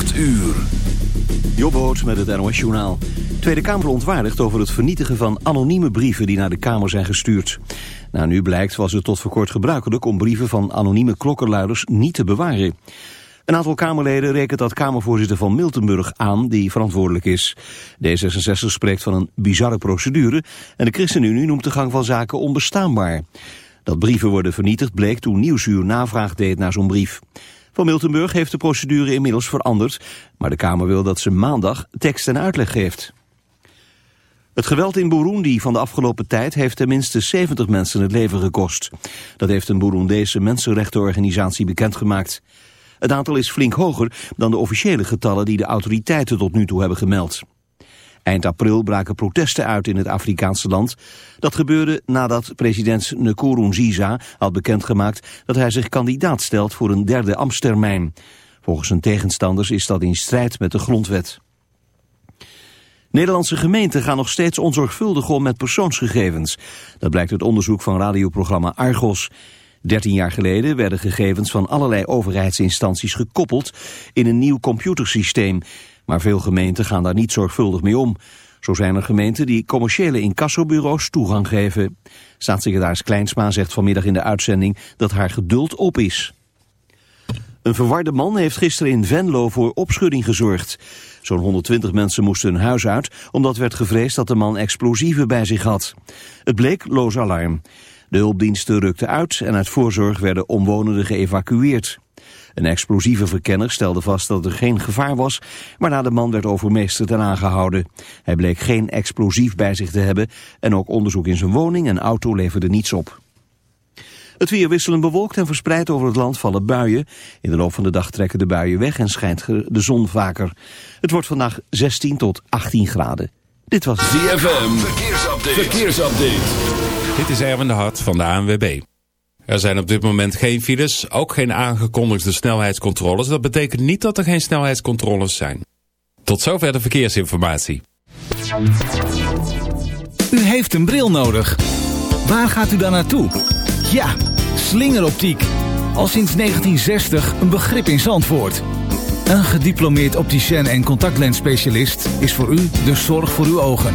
8 uur. Jobboot met het NOS Journaal. Tweede Kamer ontwaardigt over het vernietigen van anonieme brieven die naar de Kamer zijn gestuurd. Nou, nu blijkt was het tot voor kort gebruikelijk om brieven van anonieme klokkenluiders niet te bewaren. Een aantal Kamerleden rekent dat Kamervoorzitter van Miltenburg aan die verantwoordelijk is. D66 spreekt van een bizarre procedure en de ChristenUnie noemt de gang van zaken onbestaanbaar. Dat brieven worden vernietigd bleek toen Nieuwsuur navraag deed naar zo'n brief. Van Miltenburg heeft de procedure inmiddels veranderd, maar de Kamer wil dat ze maandag tekst en uitleg geeft. Het geweld in Burundi van de afgelopen tijd heeft tenminste 70 mensen het leven gekost. Dat heeft een Burundese mensenrechtenorganisatie bekendgemaakt. Het aantal is flink hoger dan de officiële getallen die de autoriteiten tot nu toe hebben gemeld. Eind april braken protesten uit in het Afrikaanse land. Dat gebeurde nadat president Nkurunziza had bekendgemaakt dat hij zich kandidaat stelt voor een derde ambtstermijn. Volgens zijn tegenstanders is dat in strijd met de grondwet. Nederlandse gemeenten gaan nog steeds onzorgvuldig om met persoonsgegevens. Dat blijkt uit onderzoek van radioprogramma Argos. 13 jaar geleden werden gegevens van allerlei overheidsinstanties gekoppeld in een nieuw computersysteem. Maar veel gemeenten gaan daar niet zorgvuldig mee om. Zo zijn er gemeenten die commerciële incassobureaus toegang geven. Staatssecretaris Kleinsma zegt vanmiddag in de uitzending dat haar geduld op is. Een verwarde man heeft gisteren in Venlo voor opschudding gezorgd. Zo'n 120 mensen moesten hun huis uit, omdat werd gevreesd dat de man explosieven bij zich had. Het bleek loos alarm. De hulpdiensten rukten uit en uit voorzorg werden omwonenden geëvacueerd. Een explosieve verkenner stelde vast dat er geen gevaar was, waarna de man werd overmeesterd en aangehouden. Hij bleek geen explosief bij zich te hebben en ook onderzoek in zijn woning en auto leverde niets op. Het weer wisselend bewolkt en verspreid over het land vallen buien. In de loop van de dag trekken de buien weg en schijnt de zon vaker. Het wordt vandaag 16 tot 18 graden. Dit was ZFM. Verkeersupdate. Verkeersupdate. Dit is Erwin de Hart van de ANWB. Er zijn op dit moment geen files, ook geen aangekondigde snelheidscontroles. Dat betekent niet dat er geen snelheidscontroles zijn. Tot zover de verkeersinformatie. U heeft een bril nodig. Waar gaat u dan naartoe? Ja, slingeroptiek. Al sinds 1960 een begrip in Zandvoort. Een gediplomeerd opticien en contactlensspecialist is voor u de zorg voor uw ogen.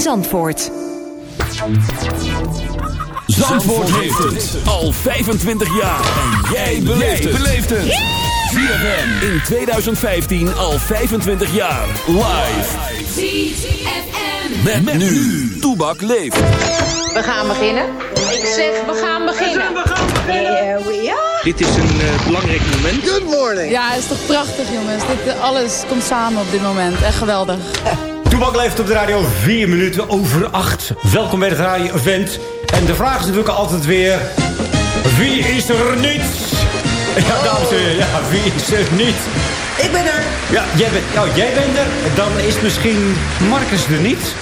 Zandvoort. Zandvoort heeft het al 25 jaar. En jij beleeft het. ZFM in 2015 al 25 jaar. Live. ZFM. Met, met nu. Toebak leeft. We gaan beginnen. Ik zeg, we gaan beginnen. We gaan beginnen. we are. Dit is een uh, belangrijk moment. Good morning. Ja, het is toch prachtig jongens. Dit, alles komt samen op dit moment. Echt geweldig. Toebak leeft op de radio 4 minuten over 8. Welkom bij het radio event. En de vraag is natuurlijk altijd weer... Wie is er niet? Ja, dames en heren, ja, wie is er niet? Ik ben er. Ja, jij bent, oh, jij bent er. Dan is misschien Marcus er niet.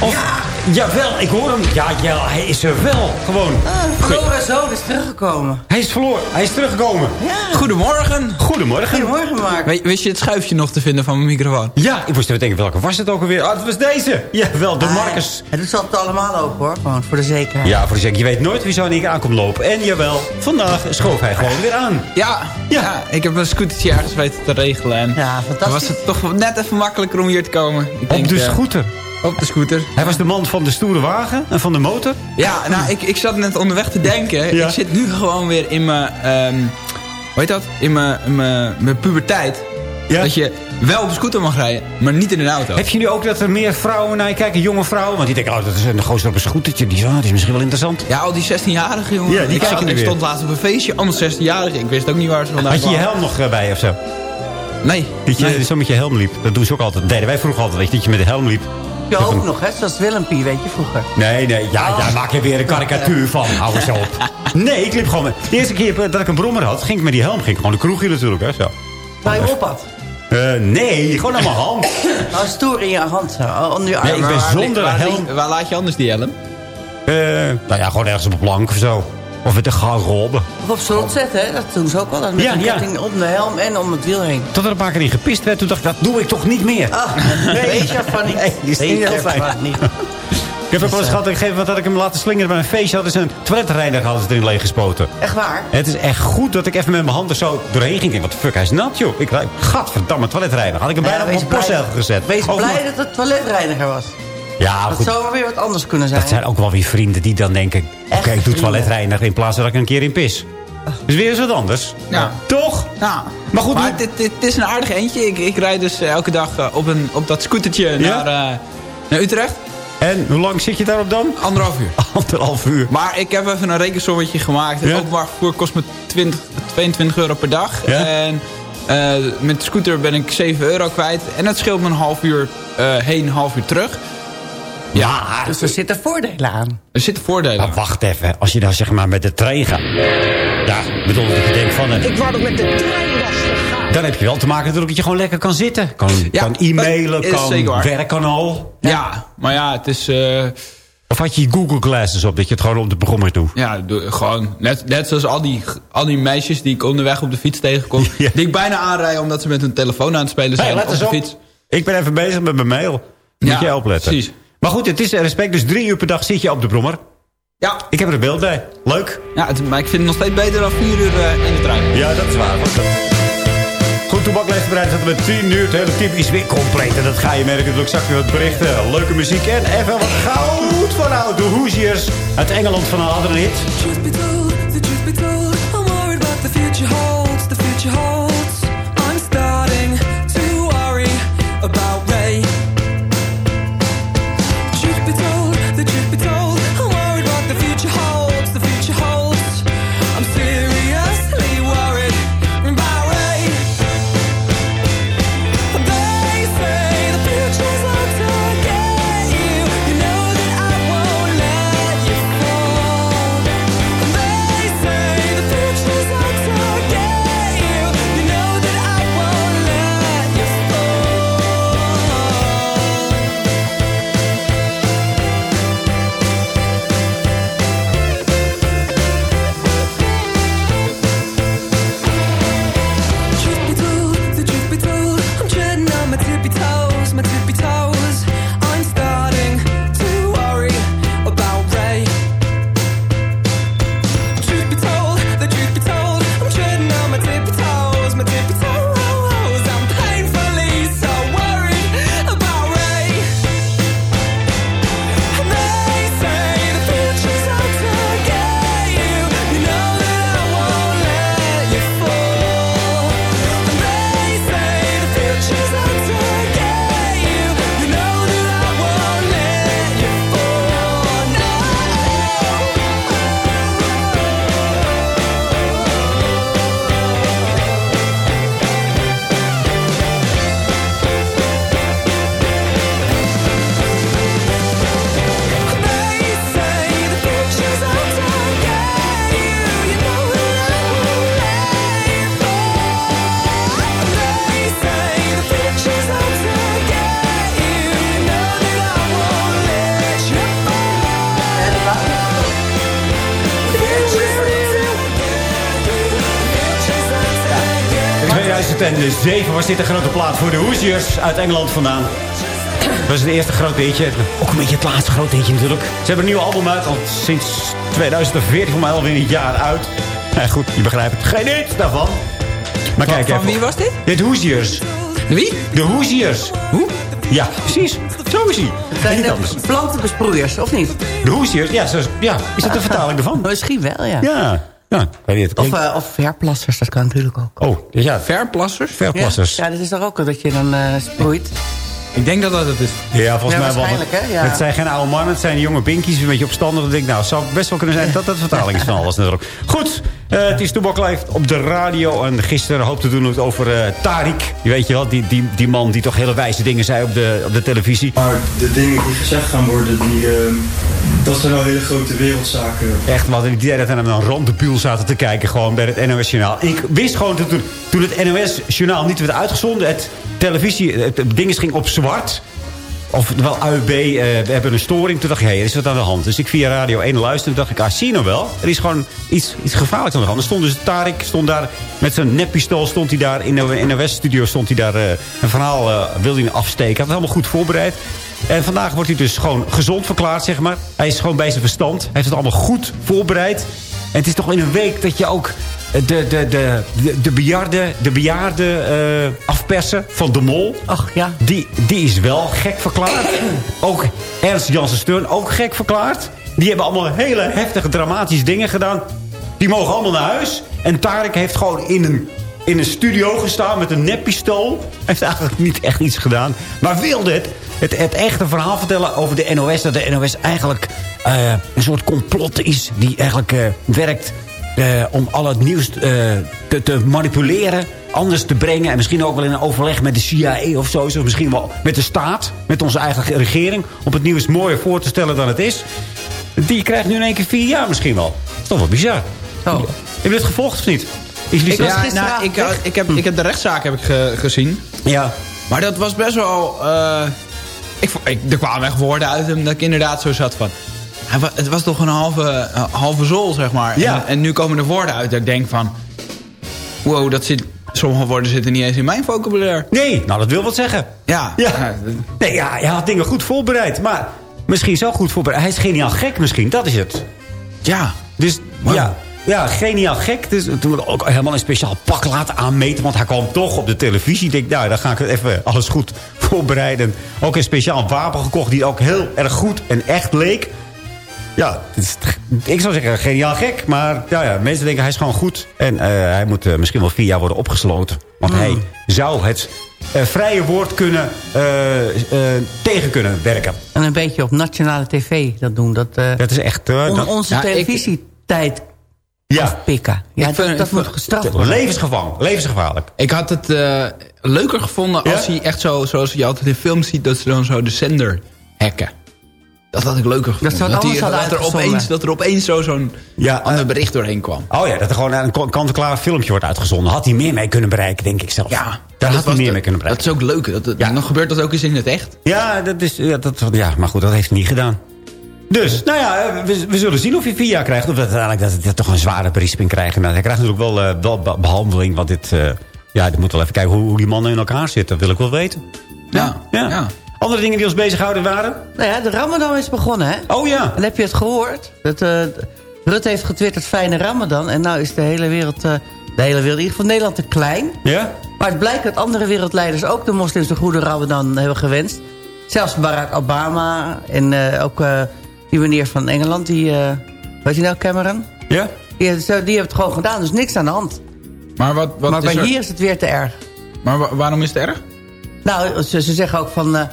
Of, ja, Jawel, ik hoor hem. Ja, ja, hij is er wel. Gewoon. Verloren zoon is teruggekomen. Hij is verloren. Hij is teruggekomen. Goedemorgen. Goedemorgen. Goedemorgen, Mark. We- Wist je het schuifje nog te vinden van mijn microfoon? Ja, ik moest even denken, welke was het ook alweer? Ah, het was deze. Jawel, de Marcus. Het doet ze altijd allemaal open, hoor. Gewoon voor de zekerheid. Ja, voor de zeker. Je weet nooit wie zo in één keer aankomt lopen. En jawel, vandaag schoof hij gewoon weer aan. Ja, ja. ik heb een scootertje ergens weten te regelen. En Ja, dan fantastisch. was het toch net even makkelijker om hier te komen. Ik Op denk, de eh, scooter. Op de scooter. Hij was de man van de stoere wagen en van de motor. Ja, nou, ik, ik zat net onderweg te denken. Ja. Ik zit nu gewoon weer in mijn... ehm hoe heet dat? In mijn, mijn, mijn puberteit. Ja. Dat je wel op een scooter mag rijden, maar niet in een auto. Heb je nu ook dat er meer vrouwen naar je kijken, jonge vrouwen? Want die denken, oh, dat is een gozer op een scootertje. Die, is- ah, die is misschien wel interessant. Ja, al die 16-jarigen, jongen. Ja, die ik, kijken zat- ik stond laatst op een feestje, allemaal 16-jarigen. Ik wist ook niet waar ze vandaan Had je je helm nog eh, bij of zo? Nee. Dat je nee. zo met je helm liep. Dat doen ze ook altijd. Dat wij vroeger altijd, weet je, dat je met de helm liep. Je ook nog, hè? Zoals Willempie, weet je, vroeger. Nee, nee, ja, ja, maak je weer een karikatuur van. Hou eens op. Nee, ik liep gewoon met... De eerste keer dat ik een brommer had, ging ik met die helm. Ging ik gewoon de kroeg in natuurlijk, hè, zo. Waar je op had. Eh, nee, gewoon aan mijn hand. Nou, stoer in je hand, zo. Onder je arm. Nee, ik ben waar, zonder waar, helm. Waar laat je anders die helm? Eh, nou ja, gewoon ergens op een plank of zo. Of met een garderobe. Of op slot zetten, hè? Dat doen ze ook wel. Met Ja, een ja. ketting om de helm en om het wiel heen. Tot er een paar keer in gepist werd, toen dacht ik, dat doe ik toch niet meer. Ah, weet je van niet. Nee, niet heel je fijn. niet. Ik heb ook wel eens gehad, ik geef wat dat ik hem laten slingeren bij een feestje. Hadden ze een toiletreiniger hadden ze erin leeggespoten. Echt waar? Het is echt goed dat ik even met mijn handen zo doorheen ging. Wat de fuck, hij is nat, joh. Ik rijd, gadverdamme, toiletreiniger. Had ik hem bijna Ja, op mijn postzegel gezet. Wees blij dat het toiletreiniger was. Ja, Dat goed. zou weer wat anders kunnen zijn. Dat zijn ook wel weer vrienden die dan denken... Oké, ik doe vrienden. toiletreiniger in plaats van dat ik een keer in pis. Dus weer eens wat anders. Ja. Toch? Nou, Maar goed, maar hoe- dit, dit, dit is een aardig eentje. Ik, ik rijd dus eh, elke dag eh, op, een, op dat scootertje Ja? naar, eh, naar Utrecht. En hoe lang zit je daarop dan? Anderhalf uur. Anderhalf uur. Maar ik heb even een rekensommetje gemaakt. Het Ja? openbaar vervoer kost me 20, 22 euro per dag. Ja? En eh, met de scooter ben ik 7 euro kwijt. En dat scheelt me een half uur eh, heen, een half uur terug. Ja, Dus er zitten voordelen aan. er zitten voordelen Maar aan. wacht even. Als je dan zeg maar met de trein gaat. Ja, bedoel dat je denkt van... Ik wou dat met de trein was gegaan. Dan heb je wel te maken natuurlijk dat je gewoon lekker kan zitten. Kan, Ja, kan e-mailen, kan werken al. Ja, maar ja, het is... eh, Of had je je Google Glasses op, dat je het gewoon op de programma's doet? Ja, gewoon net, net zoals al die, al die meisjes die ik onderweg op de fiets tegenkom. Ja. Die ik bijna aanrij omdat ze met hun telefoon aan het spelen zijn Hey, let op de op. fiets. Ik ben even bezig met mijn mail. Moet Ja, je opletten. precies. Maar goed, het is respect. Dus drie uur per dag zit je op de brommer. Ja, Ik heb er een beeld bij. Leuk. ja het- maar ik vind het nog steeds beter dan vier uur eh, in de trein. Ja, dat is waar. Goed, Toebak leeft bereid. Zaten we 10 uur. Het hele team is weer compleet. En dat ga je merken. Dus ik zag je wat berichten. Leuke muziek. En even wat goud van oud. De Hoosiers uit Engeland van een andere hit. Truth be told, the truth be told, I'm worried what the future holds. The future holds. 2007 was dit een grote plaat voor de Hoosiers uit Engeland vandaan. Dat was het eerste grote hitje. Ook een beetje het laatste grote hitje natuurlijk. Ze hebben een nieuw album uit, al sinds 2014 voor mij alweer een jaar uit. Ja, goed, je begrijpt het. Geen hit daarvan. Maar Van- kijk van even. wie was dit? Dit Hoosiers. Wie? De Hoosiers. Hoe? Ja, precies. Zo is hij. Het zijn Niet de anders. plantenbesproeiers, of niet? De Hoesiers, ja, zo- ja. Is dat de vertaling ervan? Misschien wel, ja. Ja, ja. Ik weet niet. Of, eh, of verplassers, dat kan natuurlijk ook. Oh, ja. Verplassers? Verplassers. Ja, dat is toch ook dat je dan eh, sproeit. Ik denk dat dat het is. Ja, volgens Ja, mij wel. Ja. Het zijn geen oude mannen, het zijn jonge binkies. Een beetje opstandig. Ik denk, nou, het zou best wel kunnen zijn dat dat de vertaling is van alles natuurlijk. Goed, eh, het is Toebak Live op de radio. En gisteren hoopte doen we het over eh Tarik. Je weet je wel, die, die, die man die toch hele wijze dingen zei op de, op de televisie. Maar de dingen die gezegd gaan worden, die, ehm, dat zijn wel hele grote wereldzaken. Echt, we hadden het idee dat we naar een randebiel zaten te kijken. Gewoon bij het NOS Journaal. Ik wist gewoon dat toen, toen het NOS Journaal niet werd uitgezonden. Het televisie, het, het ding ging op zwart. Of wel AUB, eh, we hebben een storing. Toen dacht ik, hé, er is wat aan de hand. Dus ik via Radio 1 luisterde. Dacht ik, ah, zie je nou wel. Er is gewoon iets, iets gevaarlijks aan de hand. Er stond dus Tarik, stond daar met zijn neppistool. Stond hij daar in de NOS-studio. Stond hij daar eh, een verhaal, eh, wilde hij afsteken. Hij had het helemaal goed voorbereid. En vandaag wordt hij dus gewoon gezond verklaard, zeg maar. Hij is gewoon bij zijn verstand. Hij heeft het allemaal goed voorbereid. En het is toch in een week dat je ook de, de, de, de, de bejaarde, de bejaarde eh, afpersen van de mol. Ach ja. Die, die is wel gek verklaard. Ook Ernst Janssen Steun ook gek verklaard. Die hebben allemaal hele heftige, dramatische dingen gedaan. Die mogen allemaal naar huis. En Tarek heeft gewoon in een, in een studio gestaan met een neppistool. Heeft eigenlijk niet echt iets gedaan. Maar wilde het, het, het echte verhaal vertellen over de NOS. Dat de NOS eigenlijk eh, een soort complot is. Die eigenlijk eh, werkt eh, om al het nieuws eh, te, te manipuleren, anders te brengen... en misschien ook wel in een overleg met de CIA of zo... of misschien wel met de staat, met onze eigen regering... om het nieuws mooier voor te stellen dan het is. Die krijgt nu in één keer vier jaar misschien wel. Dat is toch wel bizar. Oh. Heb je het gevolgd of niet? Is jullie Ja, nou, ik, had- ik, heb, ik heb de rechtszaak heb ik ge- gezien. Ja. Maar dat was best wel... eh, ik, ik, er kwamen echt woorden uit hem dat ik inderdaad zo zat van... Hij het was toch een halve, eh, halve zool, zeg maar. Ja. En, en nu komen er woorden uit dat ik denk van... Wow, dat zit, sommige woorden zitten niet eens in mijn vocabulaire. Nee, nou dat wil wat zeggen. Ja. Ja. Nee, ja, hij had dingen goed voorbereid. Maar misschien zo goed voorbereid. Hij is geniaal gek misschien, dat is het. Ja. Dus Wow. ja, ja, geniaal gek. Dus toen we ook helemaal een speciaal pak laten aanmeten. Want hij kwam toch op de televisie. Ik denk, nou, dan ga ik het even alles goed voorbereiden. Ook een speciaal wapen gekocht die ook heel erg goed en echt leek. Ja, is, ik zou zeggen geniaal gek. Maar ja, ja, mensen denken hij is gewoon goed. En eh, hij moet eh, misschien wel vier jaar worden opgesloten. Want hij zou het eh, vrije woord kunnen, eh, eh, tegen kunnen werken. En een beetje op nationale tv dat doen. Dat, eh, Dat is echt... on- dat- onze televisietijd ja, afpikken. Ja, Ik dat, vind- dat moet gestraft worden. levensgevaar, levensgevaarlijk. Ik had het eh, leuker gevonden Ja? als hij echt zo... Zoals je altijd in films ziet, dat ze dan zo de zender hacken. Dat had ik leuker gevonden. dat, hadden dat, er opeens, dat er opeens zo zo'n Ja, ander eh, bericht doorheen kwam. Oh ja, dat er gewoon een kant-en-klaar filmpje wordt uitgezonden. Had hij meer mee kunnen bereiken, denk ik zelf. Ja, daar dat had hij meer de- mee kunnen Dat bereiken. is ook leuk. Dat, dat- Ja. Dan gebeurt dat ook eens in het echt. Ja, dat is, ja, dat, ja, maar goed, dat heeft hij niet gedaan. Dus, nou ja, we, we zullen zien of hij vier jaar krijgt. Of dat uiteindelijk dat hij toch een zware berisping krijgt. Nou, hij krijgt natuurlijk wel, eh, wel be- behandeling. Want dit, eh, ja, ik moet wel even kijken hoe, hoe die mannen in elkaar zitten. Dat wil ik wel weten. Ja. Ja. ja. Andere dingen die ons bezighouden waren? Nou ja, de Ramadan is begonnen, hè? Oh ja. En heb je het gehoord? Dat, eh, Rutte heeft getwitterd fijne Ramadan. En nou is de hele wereld, eh, de hele wereld, in ieder geval Nederland te klein. Ja? Maar het blijkt dat andere wereldleiders ook de moslims de goede Ramadan hebben gewenst. Zelfs Barack Obama en eh, ook eh, die meneer van Engeland, die, eh weet je nou, Cameron? Ja? Die, die hebben het gewoon gedaan, dus niks aan de hand. Maar, wat, wat maar is bij er- hier is het weer te erg. maar wa- waarom is het erg? Nou, ze, ze zeggen ook van...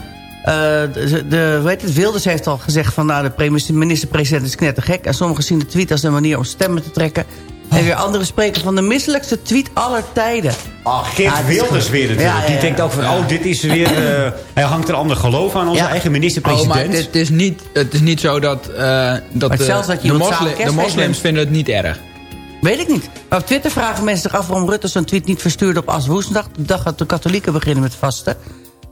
eh, de, de, hoe heet het, Wilders heeft al gezegd van... nou, de pre- minister-president is knettergek. En sommigen zien de tweet als een manier om stemmen te trekken. En weer anderen spreken van de misselijkste tweet aller tijden. Ah, Geert Ja, Wilders weer natuurlijk. Ja, ja, Die denkt ook van, oh, dit is weer... eh, hij hangt een ander geloof aan, onze Ja. eigen Oh, minister-president. maar het is niet, het is niet zo dat, eh, dat, de, zelfs dat je de, de moslims vinden het niet erg. Weet ik niet. Maar op Twitter vragen mensen zich af waarom Rutte zo'n tweet niet verstuurde op As Woensdag. De dag dat de katholieken beginnen met vasten.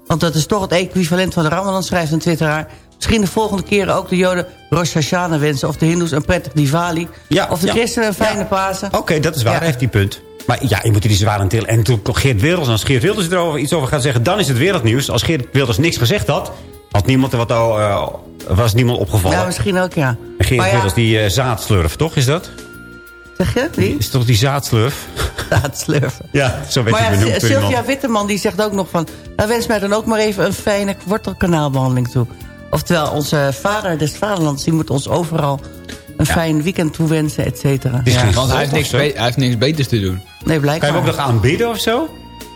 Want dat is toch het equivalent van de Ramadan, schrijft een twitteraar. Misschien de volgende keren ook de Joden Rosh Hashanah wensen... of de Hindoes een prettig Diwali. Ja, of de ja. christenen een fijne Pasen. Oké, dat is waar. Ja. Heeft die punt. Maar ja, je moet er die zwaar aan tillen. En toen Geert Wilders, als Geert Wilders erover iets over gaat zeggen... dan is het wereldnieuws. Als Geert Wilders niks gezegd had... had niemand er wat, uh, was niemand opgevallen. Ja, misschien ook, ja. En Geert Maar ja- Wilders, die uh, zaadslurf, toch? Is dat? Zeg je? Wie? Is toch die zaadslurf? Zaadslurfen. Ja, zo werd Maar hij benoemd. Sylvia Witteman die zegt ook nog van... Nou, wens mij dan ook maar even een fijne wortelkanaalbehandeling toe. Oftewel, onze vader des vaderlands... die moet ons overal een fijn weekend toewensen, et cetera. Ja. Want hij heeft, niks hij heeft niks beters te doen. Nee, blijkbaar. Kan je hem ook nog aanbidden of zo?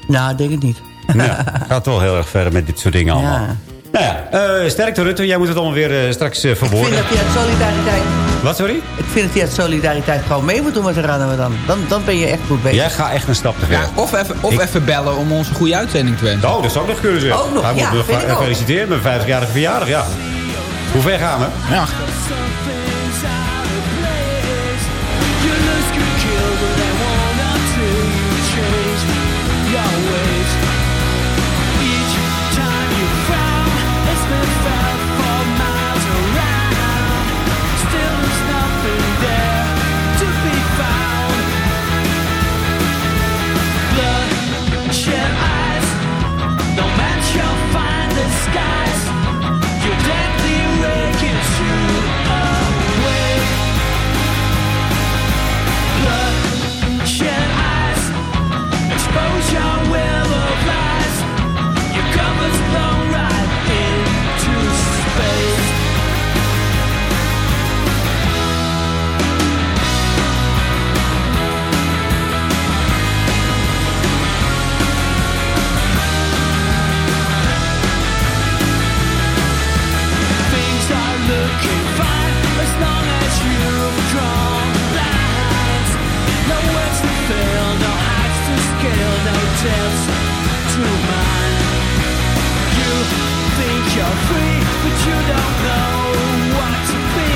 Nou, denk ik niet. Ja, gaat wel heel erg verder met dit soort dingen allemaal. Ja. Nou ja, eh, sterkte Rutte. Jij moet het allemaal weer eh, straks eh, Ik vind verwoorden. dat hij uit solidariteit... Wat, sorry? Ik vind dat hij uit solidariteit gewoon mee moet doen met de Raden dan. dan. Dan ben je echt goed bezig. Jij gaat echt een stap te ver. Ja, of even, of even bellen om ons een goede uitzending te wensen. Oh, dat zou ook nog kunnen zeggen. Ook nog, Hij ja, ik ook. gefeliciteerd met een 50-jarige verjaardag, ja. Hoe ver gaan we? Ja. Scale, to mine. You think you're free, but you don't know what to be.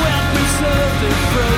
Well preserved in frozen dignity.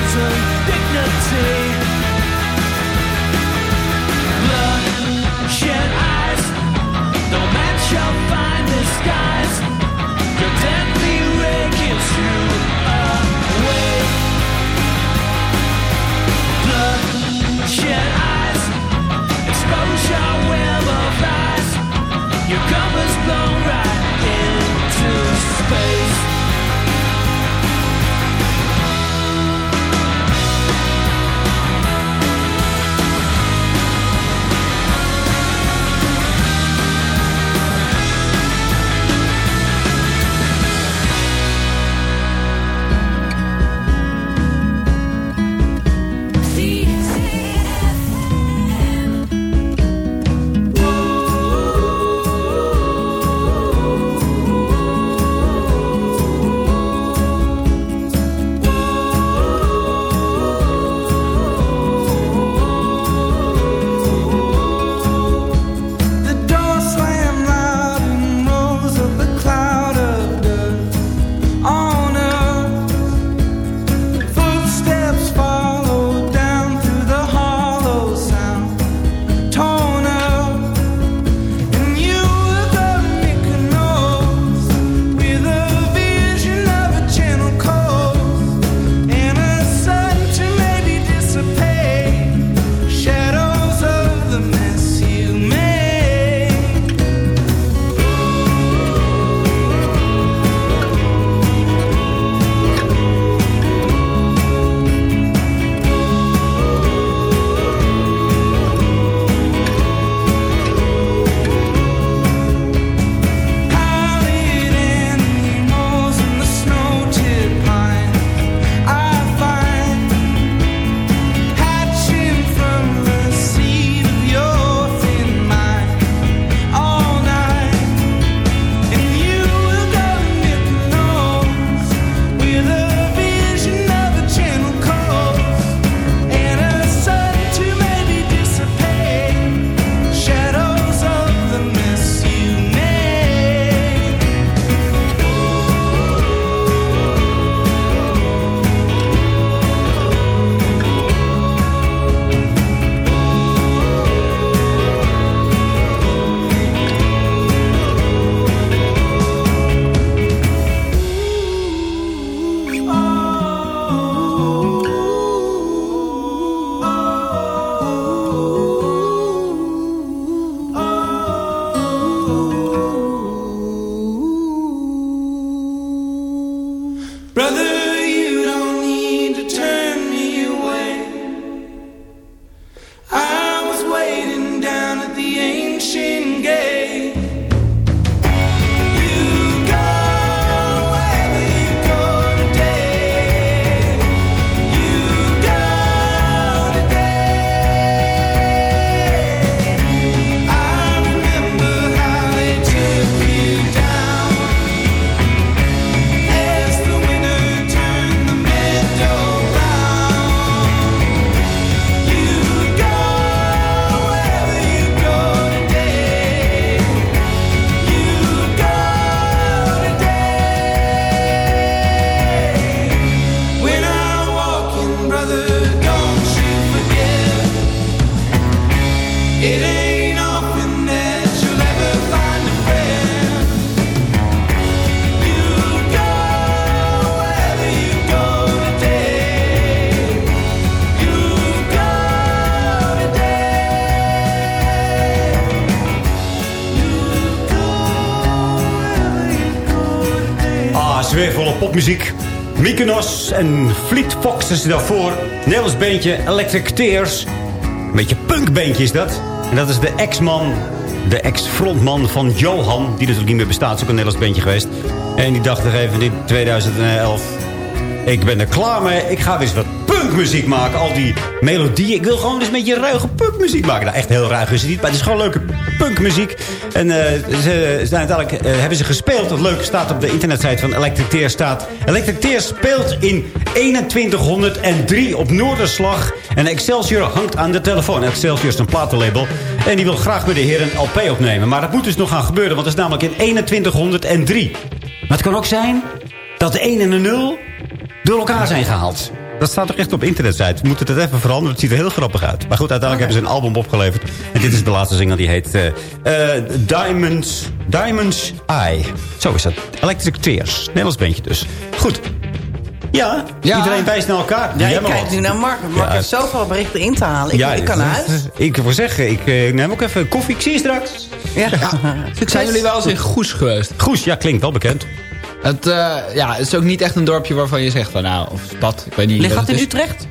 Popmuziek. Mykonos en Fleet Foxes daarvoor. Nederlands beentje Electric Tears. Een beetje punkbeentje is dat. En dat is de ex-man, de ex-frontman van Johan... die natuurlijk niet meer bestaat, is ook een Nederlands geweest. En die dacht nog even in 2011... Ik ben er klaar mee. Ik ga eens wat punkmuziek maken. Al die melodieën. Ik wil gewoon eens een beetje ruige punkmuziek maken. Nou, echt heel ruig is het niet. Maar het is gewoon leuke punkmuziek. En eh, ze, ze, uiteindelijk eh, hebben ze gespeeld. Het leuke staat op de internetsite van Electric Tear staat... Electric Tear speelt in 2103 op Noorderslag. En Excelsior hangt aan de telefoon. Excelsior is een platenlabel. En die wil graag bij de heer een LP opnemen. Maar dat moet dus nog gaan gebeuren. Want het is namelijk in 2103. Maar het kan ook zijn dat de 1 en de 0 door elkaar zijn gehaald. Dat staat toch echt op internetsite. We moeten het even veranderen. Het ziet er heel grappig uit. Maar goed, uiteindelijk hebben ze een album opgeleverd. En dit is de laatste single. Die heet uh, uh, Diamonds, Diamonds Eye. Zo is dat. Electric Tears. Nederlands bandje dus. Goed. Ja, Ja. iedereen wijst naar elkaar. Ja, ik kijk nu naar Mark. Mark Ja. heeft zoveel berichten in te halen. Ik, Ja, ik kan naar huis. Ik wil zeggen, ik eh, neem ook even koffie. Ik zie je straks. Ja. Zijn jullie wel eens in Goes geweest? Goes, ja, klinkt wel bekend. Het, eh, ja, het is ook niet echt een dorpje waarvan je zegt van nou, of stad, ik weet niet. Ligt dat in is. Utrecht?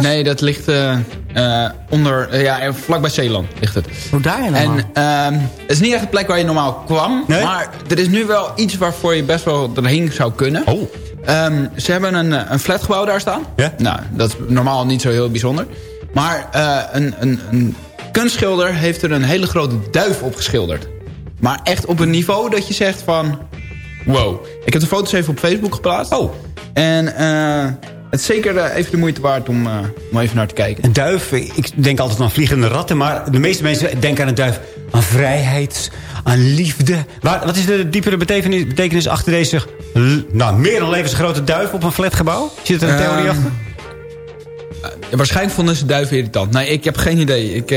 Nee, dat ligt eh, eh, onder, ja, vlakbij Zeeland ligt het. Hoe daar helemaal? En ehm, het is niet echt een plek waar je normaal kwam. Nee? Maar er is nu wel iets waarvoor je best wel erheen zou kunnen. Oh. Ehm, ze hebben een, een flatgebouw daar staan. Ja? Nou, dat is normaal niet zo heel bijzonder. Maar eh, een, een, een kunstschilder heeft er een hele grote duif op geschilderd. Maar echt op een niveau dat je zegt van... Wow. Ik heb de foto's even op Facebook geplaatst. Oh. En eh, het is zeker eh, even de moeite waard om, eh, om even naar te kijken. Een duif, ik denk altijd aan vliegende ratten... maar de meeste mensen denken aan een duif aan vrijheid, aan liefde. Waar, wat is de diepere betekenis, betekenis achter deze... nou, meer dan levensgrote duif op een flatgebouw? Zit er een theorie Ehm, achter? Ja, waarschijnlijk vonden ze duiven irritant. Nee, ik heb geen idee. Ik,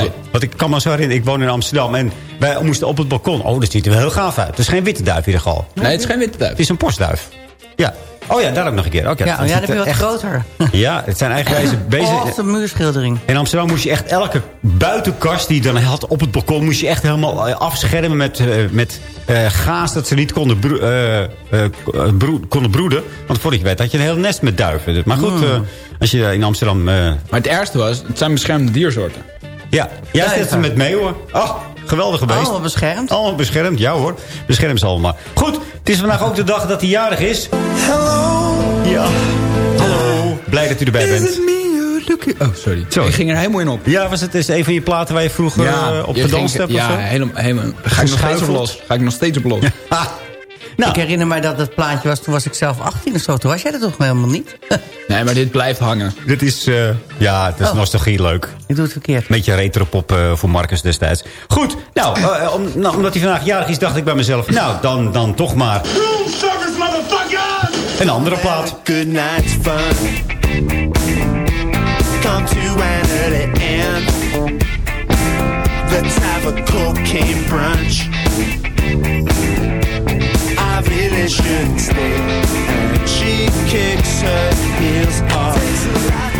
nee. Want ik kan me zo herinneren, ik woon in Amsterdam... en wij moesten op het balkon. Oh, dat ziet er wel heel gaaf uit. Het is geen witte duif in ieder geval. nee, het is geen witte duif. Het is een postduif. Ja. Oh ja, daar ook nog een keer. Oké, ja, dat ja, ziet dan ben je er wat echt- groter. Ja, het zijn eigenwijze bezig. Oh, een muurschildering. In Amsterdam moest je echt elke buitenkast die je dan had op het balkon... moest je echt helemaal eh, afschermen met, eh, met eh, gaas... dat ze niet konden, broe- eh, eh, broe- konden broeden. Want voordat je weet had je een heel nest met duiven. Dus- Maar goed, Hmm. eh, als je in Amsterdam... eh, Maar het ergste was, het zijn beschermde diersoorten. Ja, juist net Duiven. met meeuwen. Oh, geweldige beest. Allemaal beschermd. Allemaal beschermd, ja hoor. Bescherm ze allemaal. Goed, het is vandaag ook de dag dat hij jarig is. Hallo. Ja. Hallo. Blij dat u erbij bent. Oh, sorry. Zo. Ik ging er helemaal in op. Ja, was het eens een van je platen waar je vroeger eh, op je gedanst hebt Ja, helemaal. helemaal. Ga ik nog steeds op los. Ga ik nog steeds op los. Nou, Ik herinner mij dat het plaatje was, toen was ik zelf 18 of zo. Toen was jij dat toch helemaal niet? Nee, maar dit blijft hangen. dit is, eh, ja, het is Oh. nostalgie leuk. ik doe het verkeerd. Beetje retropop eh voor Marcus destijds. Goed, nou, eh, om, nou, omdat hij vandaag jarig is, dacht ik bij mezelf... nou, dan, dan toch maar een andere plaat. Good night's fun. Come to an early end. Let's have a cocaine brunch. And she kicks her heels off.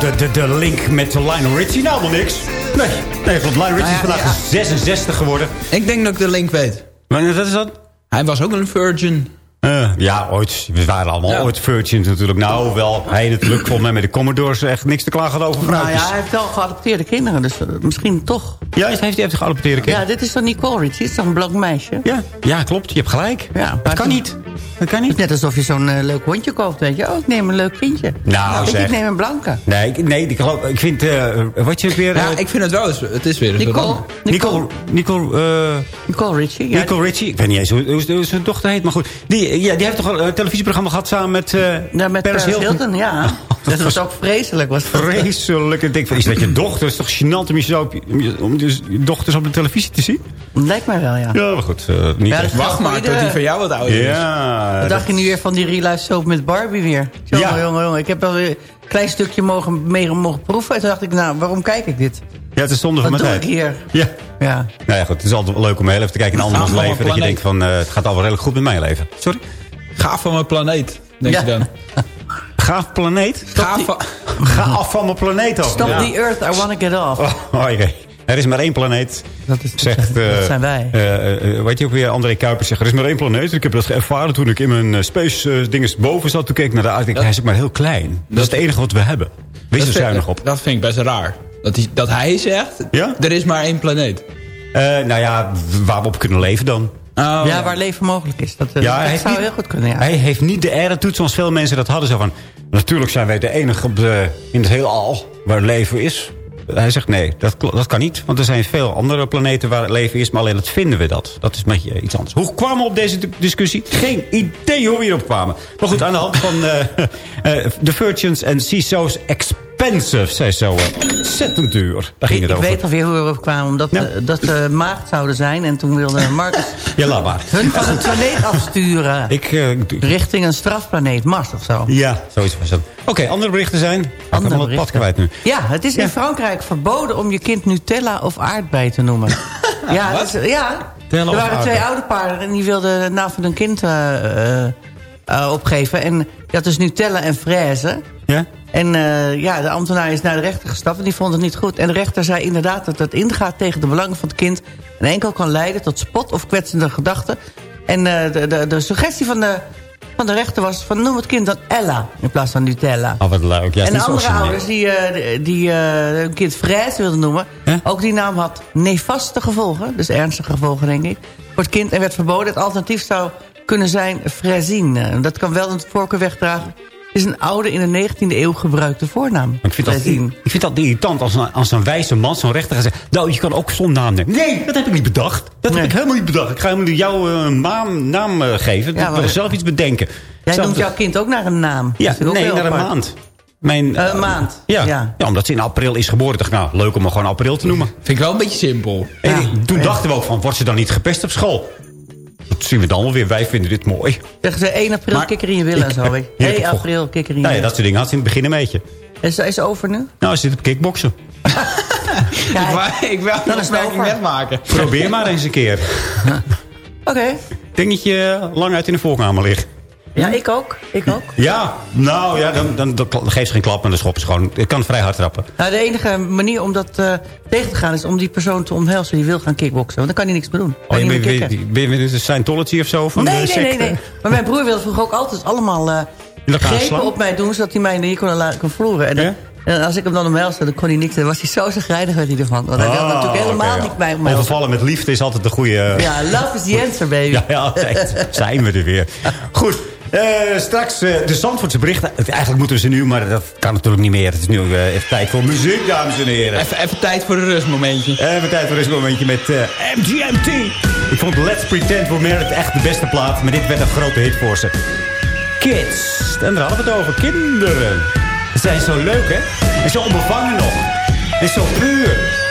Nou de, de, de link met Lionel Richie? Nou, wel niks. Nee, nee want Lionel Richie is Nou ja, vandaag 66 geworden. Ik denk dat ik de link weet. Wanneer dat is dat? Hij was ook een virgin. Eh, ja, ooit. We waren allemaal Ja. ooit virgins natuurlijk. Nou, wel. Hij natuurlijk volgens mij met de Commodores echt niks te klagen over Nou ja, hij heeft wel geadopteerde kinderen, dus eh, misschien toch. Ja, heeft hij heeft geadopteerd. Ja, dit is toch Nicole Richie? Dit is toch een blank meisje? Ja, ja, klopt. Je hebt gelijk. Ja, Dat kan niet. Dat kan Het niet. is net alsof je zo'n eh, leuk hondje koopt, weet je. Oh, ik neem een leuk kindje. Nou, ik, zeg. ik neem een blanke. Nee, ik, nee, ik, geloof, ik vind... eh, wat je weer... Ja, eh, ik vind het wel eens, het is weer Nicole. Nicole... Nicole... eh, Nicole Richie. Ja, Nicole Richie. Ik weet niet eens hoe, hoe, hoe zijn dochter heet, maar goed. Die, ja, die heeft toch een televisieprogramma gehad samen met, eh ja, met Paris Paris Hilton? Hilton, ja. Dat was ook vreselijk. Was dat. Vreselijk. Ik denk van, is dat je dochter? Het is toch gênant om je, zo op, om dus je dochters op de televisie te zien? Lijkt mij wel, ja. Ja, maar goed. eh, niet Ja, echt. dat- Wacht maar tot Iedere- die van jou wat ouder is. Ja. Wat dacht je nu weer van die real life soap met Barbie weer? Jongen, Ja. jongen, jongen. Ik heb wel weer een klein stukje mogen, mee mogen proeven. En toen dacht ik, nou, waarom kijk ik dit? Ja, het is zonde van Wat mijn doe tijd. ik hier? Ja. Ja. Nou ja, goed. Het is altijd leuk om heel even te kijken in een Gaaf andermans leven. Dat je denkt van, eh, het gaat al wel redelijk goed met mijn leven. Sorry? Gaaf van mijn planeet, denk Ja. je dan. Gaaf planeet? Gaaf van... Ga af van mijn planeet ook. Stop Ja. the earth, I wanna get off. Oh, oh, jee. Er is maar één planeet. Dat, is, Zegt, dat eh, zijn wij. eh, eh, weet je ook weer, André Kuipers zegt... er is maar één planeet. Ik heb dat ervaren toen ik in mijn space eh, dinges boven zat. Toen keek ik naar de aarde. Ik Hij is maar heel klein. Dat, is het enige wat we hebben. Wees er zuinig op. dat vind ik best raar. Dat hij, dat hij zegt, Ja? er is maar één planeet. Eh, nou ja, waar we op kunnen leven dan. Oh, ja, waar leven mogelijk is. Dat, eh, Ja, dat zou niet- heel goed kunnen, ja. Hij heeft niet de R-toets zoals veel mensen dat hadden. Zo van, natuurlijk zijn wij de enige op de, in het heelal waar leven is. Hij zegt nee, dat, dat kan niet. Want er zijn veel andere planeten waar het leven is. Maar alleen dat vinden we dat. Dat is een beetje iets anders. Hoe kwamen we op deze di- discussie? Geen idee hoe we hierop kwamen. Maar goed, aan de hand van eh, The Virgins en CISO's Expensive. Zij zo eh, ontzettend duur. Daar ging Ik, het ik over. weet alweer hoe we erop kwamen. Omdat, Ja. eh, dat ze maagd zouden zijn. En toen wilde Marcus Ja, laat maar. hun van een planeet afsturen. Ik, eh, ik- Richting een strafplaneet, Mars of zo. ja, zoiets was het. Oké, andere berichten zijn. Ik Andere het pad kwijt nu. Ja, het is in. Frankrijk verboden om je kind Nutella of aardbei te noemen. ja, dat ja. Nutella er waren twee aardbei. ouderparen en die wilden de naam van hun kind eh, eh, eh, opgeven. En dat is Nutella en fraise. Ja? En eh, ja, de ambtenaar is naar de rechter gestapt en die vond het niet goed. En de rechter zei inderdaad dat het ingaat tegen de belangen van het kind... en enkel kan leiden tot spot of kwetsende gedachten. En eh, de, de, de suggestie van de, van de rechter was van noem het kind dan Ella in plaats van Nutella. Oh, wat leuk. Ja, en de andere ouders die, eh, die hun kind Fraise wilden noemen... Ook die naam had nefaste gevolgen, dus ernstige gevolgen denk ik... voor het kind en werd verboden. Het alternatief zou kunnen zijn Frasine. Dat kan wel een voorkeur wegdragen. Is een oude in de 19e eeuw gebruikte voornaam. Ik vind, dat, ik vind dat irritant als een, als een wijze man, zo'n rechter gaat zeggen... nou, je kan ook zo'n naam nemen. Nee, dat heb ik niet bedacht. Dat Nee. heb ik helemaal niet bedacht. Ik ga helemaal niet jouw eh, naam, naam eh, geven. Ja, ik wil maar- zelf iets bedenken. Jij Zelf- noemt jouw kind ook naar een naam. Ja, nee, naar een maand. Mijn, Eh, een maand, Ja, ja. ja. omdat ze in april is geboren. dacht nou, leuk om haar gewoon april te noemen. Vind ik wel een beetje simpel. En Ja. toen Ja. dachten we ook van, wordt ze dan niet gepest op school? Dat zien we dan wel weer. Wij vinden dit mooi. Zeggen ze 1 april Maar- kikker in je willen en zo. weet je. Ja, ik 1 heb vol- april kikker in je Nou ja, dat soort dingen had ze in het begin een beetje. Is, is over nu? Nou, ze zit op kickboksen. Ja, Ik wou, ik wou Dan een is het opmerking over. net maken. Probeer maar eens een keer. Oké. Ik denk dat je lang uit in de voorkamer ligt. Ja, ik ook. Ik ook. Ja, nou ja, dan, dan, dan geef ze geen klap en dan schop ze gewoon. Het kan vrij hard trappen. Nou, de enige manier om dat eh, tegen te gaan is om die persoon te omhelzen die wil gaan kickboksen. Want dan kan hij niks meer doen. Oh, ben, ben, ben je Scientology of zo? Van Nee, de nee, nee, secte? nee. Maar mijn broer wilde vroeger ook altijd allemaal eh elkaar grepen op mij doen... zodat hij mij niet kon, la- kon vloeren. En, dan- Ja? en als ik hem dan omhelsde, dan kon hij niks. Dan was hij zo zagrijnig werd hij ervan. Want hij wilde Ah, natuurlijk helemaal ja. niet bij omhelzen. Overvallen met liefde is altijd de goede... Ja, love is the answer, baby. Ja, ja, altijd. Zijn we er weer. Goed. Eh, straks eh, de Zandvoortse berichten. Eigenlijk moeten we ze nu, maar dat kan natuurlijk niet meer. Het is nu eh, even tijd voor muziek, dames en heren. Even, even tijd voor een rustmomentje. Even tijd voor een momentje met MGMT. Ik vond Let's Pretend We Married echt de beste plaat. Maar dit werd een grote hit voor ze. Kids. En daar hadden we het over. Kinderen. Ze zijn zo leuk, hè? En zo onbevangen nog. En zo puur.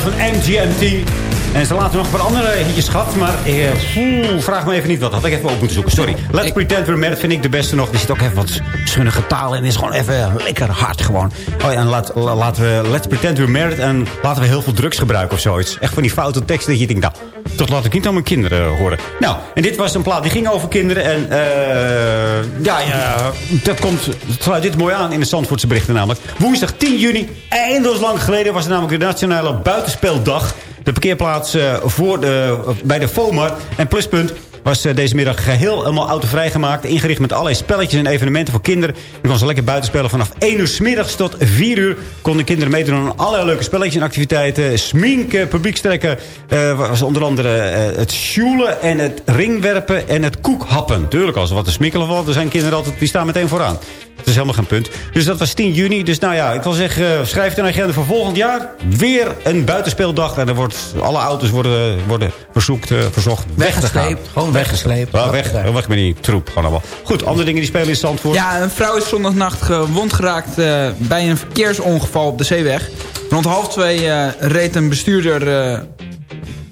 Geluid van MGMT. En ze laten nog een paar andere hitjes gehad. Maar eh, oeh, vraag me even niet wat. Had ik even op moeten zoeken. Sorry. Let's Pretend We're Married vind ik de beste nog. Er zit ook even wat schunnige talen in. is gewoon even lekker hard gewoon. Oh ja, en laat, la- laten we Let's Pretend We're Married. En laten we heel veel drugs gebruiken of zoiets. Echt van die foute teksten dat je denkt, nou, dat laat ik niet aan mijn kinderen horen. Nou, en dit was een plaat die ging over kinderen. En eh, ja, ja, dat komt, het sluit dit mooi aan in de Zandvoortse berichten namelijk. Woensdag 10 juni, eindeloos lang geleden, was het namelijk de Nationale Buitenspeeldag. De parkeerplaats eh, voor de, bij de FOMAR. En pluspunt was eh, deze middag geheel helemaal autovrij gemaakt. Ingericht met allerlei spelletjes en evenementen voor kinderen. Je kon ze lekker buiten spelen. Vanaf 1 uur 's middags tot 4 uur konden kinderen meedoen aan allerlei leuke spelletjes en activiteiten. Sminken, publiekstrekken. eh was onder andere eh, het sjoelen en het ringwerpen en het koekhappen. Tuurlijk, als er wat te smikkelen valt, dan zijn kinderen altijd, die staan meteen vooraan. Dat is helemaal geen punt. Dus dat was 10 juni. Dus nou ja, ik wil zeggen, eh, schrijf in de agenda voor volgend jaar. Weer een buitenspeeldag. En er wordt, alle auto's worden, worden verzoekt, eh, verzocht weg te gaan. Weggesleept, gewoon weggesleept. Wel weg, wel weg met die troep. Gewoon allemaal. Goed, andere dingen die spelen in Zandvoort. Ja, een vrouw is zondagnacht gewond geraakt eh, bij een verkeersongeval op de zeeweg. Rond half twee eh, reed een bestuurder eh,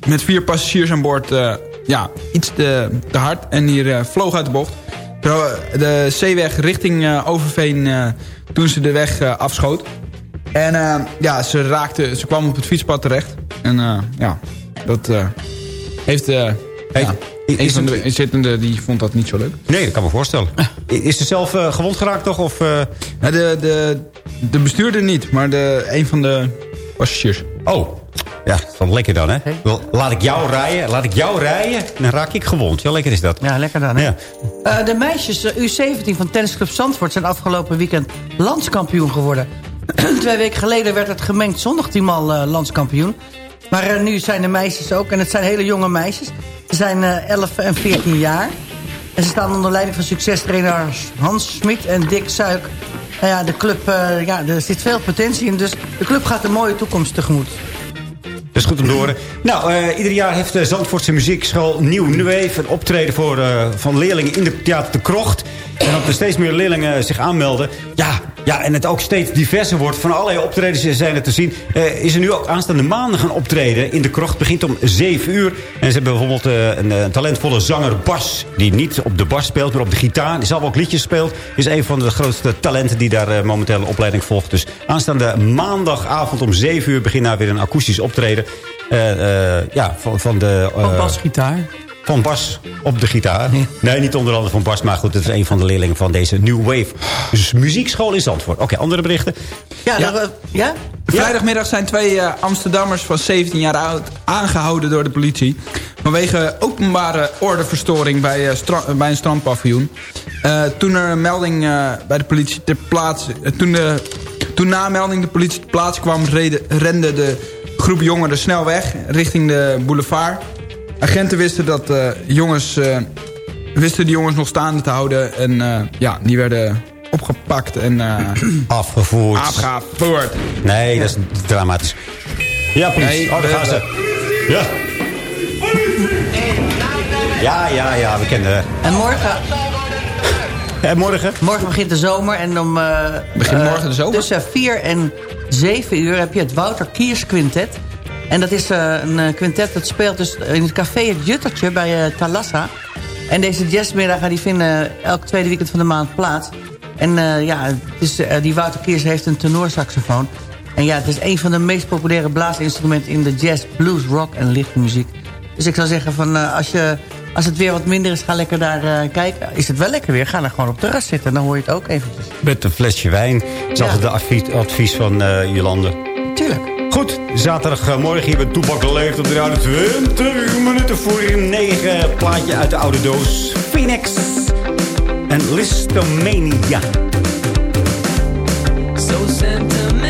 met vier passagiers aan boord eh, ja, iets te, te hard en die eh, vloog uit de bocht. De zeeweg richting eh, Overveen eh, toen ze de weg eh, afschoot. En ja, ze, raakte, ze kwam op het fietspad terecht. En ja, dat heeft... ja, een van de inzittenden die vond dat niet zo leuk. Nee, dat kan me voorstellen. Is ze zelf gewond geraakt toch? Of? Ja, de, de, de bestuurder niet, maar de, een van de passagiers. Oh, ja, wel lekker dan, hè? Laat ik jou rijden, laat ik jou rijden, dan raak ik gewond. Ja, lekker is dat. Ja, lekker dan, hè? Ja. Eh, de meisjes eh, U17 van Tennisclub Zandvoort... zijn afgelopen weekend landskampioen geworden. Twee weken geleden werd het gemengd zondagteam al eh, landskampioen. Maar nu zijn de meisjes ook, en het zijn hele jonge meisjes. Ze zijn eh 11 en 14 jaar. En ze staan onder leiding van succestrainers Hans Smit en Dick Suik. Nou ja, de club, ja, er zit veel potentie in. Dus de club gaat een mooie toekomst tegemoet. Dat is goed om te horen. Nou, eh, ieder jaar heeft de Zandvoortse muziekschool Nieuw Nueve... een optreden voor, eh, van leerlingen in de Theater de Krocht. En dat er steeds meer leerlingen zich aanmelden. Ja, ja, en het ook steeds diverser wordt. Van allerlei optredens zijn er te zien. Eh, is er nu ook aanstaande maandag een optreden in de Krocht. begint om 7 uur. En ze hebben bijvoorbeeld eh, een, eh, talentvolle zanger Bas... die niet op de bas speelt, maar op de gitaar. Die zelf ook liedjes speelt. Is een van de grootste talenten die daar eh, momenteel een opleiding volgt. Dus aanstaande maandagavond om 7 uur... begint daar weer een akoestisch optreden. Eh, eh, ja, van, van de... eh, Van basgitaar. van Bas op de gitaar. Nee, niet onder andere van Bas, maar goed, het is een van de leerlingen van deze New Wave. Dus muziekschool in Zandvoort. Oké, andere berichten? Ja, ja. ja? Vrijdagmiddag zijn twee eh, Amsterdammers van 17 jaar oud aangehouden door de politie. Vanwege openbare ordeverstoring bij, eh, stra- bij een strandpaviljoen. Eh, toen er een melding eh, bij de politie ter plaatse... toen, de, toen na melding de politie ter plaatse kwam... Reden, rende de groep jongeren snel weg richting de boulevard. Agenten wisten dat de jongens... eh, wisten de jongens nog staande te houden. En eh, ja, die werden opgepakt en... eh, Afgevoerd. Afgevoerd. Nee, dat is dramatisch. Ja, politie. Nee, oh, daar we- gaan ze. Ja. Ja, ja, ja, we kennen... En morgen, En morgen? morgen begint de zomer. En om, eh, Begint eh, morgen de zomer? Tussen 4 en 7 uur heb je het Wouter Kiers Quintet. En dat is eh, een eh, quintet dat speelt dus in het café Het Juttertje bij Talassa. En deze jazzmiddagen die vinden elk tweede weekend van de maand plaats. En eh, ja, het is, eh, die Wouter Kiers heeft een tenorsaxofoon. En ja, het is een van de meest populaire blaasinstrumenten in de jazz, blues, rock en lichte muziek. Dus ik zou zeggen, van, eh, als, je, als het weer wat minder is, ga lekker daar eh, kijken. Is het wel lekker weer, ga dan gewoon op het terras zitten. Dan hoor je het ook eventjes. Met een flesje wijn. Dat is Ja. altijd de advies, advies van eh Jolande. Tuurlijk. Goed, zaterdagmorgen hier bij Toepak leeft op de radio 20 minuten voor 9. Plaatje uit de oude doos. Phoenix en Listomania. So sentimental,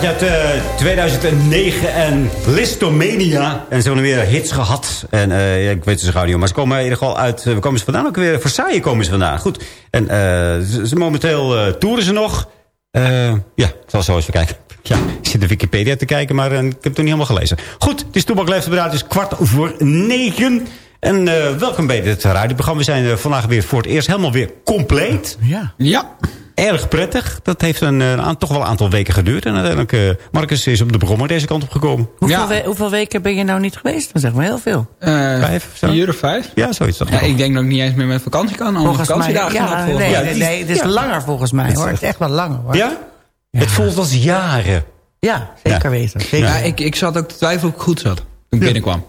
plaatje uit eh, 2009 en Listomania. En ze hebben weer hits gehad. En eh, ja, ik weet het zo gauw niet, maar ze komen in ieder geval uit... eh, we komen ze vandaan ook weer? Versailles komen ze vandaan. Goed. En eh, ze, ze momenteel eh, toeren ze nog. Eh, ja, ik zal zo eens even kijken. Ja, ik zit de Wikipedia te kijken, maar ik heb het nog niet helemaal gelezen. Goed, het is Toebak Leeft de. Het is kwart voor negen. En eh, welkom bij dit radioprogramma. We zijn vandaag weer voor het eerst helemaal weer compleet. Ja. Ja. Erg prettig. Dat heeft een, eh, aan, toch wel een aantal weken geduurd. En uiteindelijk, eh Marcus is op de brommer deze kant op gekomen. Hoeveel, we- hoeveel weken ben je nou niet geweest? Dat zeg maar heel veel. Vijf, zo? Vier of vijf? Ja, zoiets. Dat Ja, ik denk dat ik niet eens meer met vakantie kan. Volgens mij, ja, nee, nee, het is ja. langer volgens mij hoor. Het is echt wel langer hoor. Ja? Het voelt als jaren. Ja, zeker weten. Zeker. Ja, ik, ik zat ook te twijfelen of ik goed zat. Toen ik binnenkwam.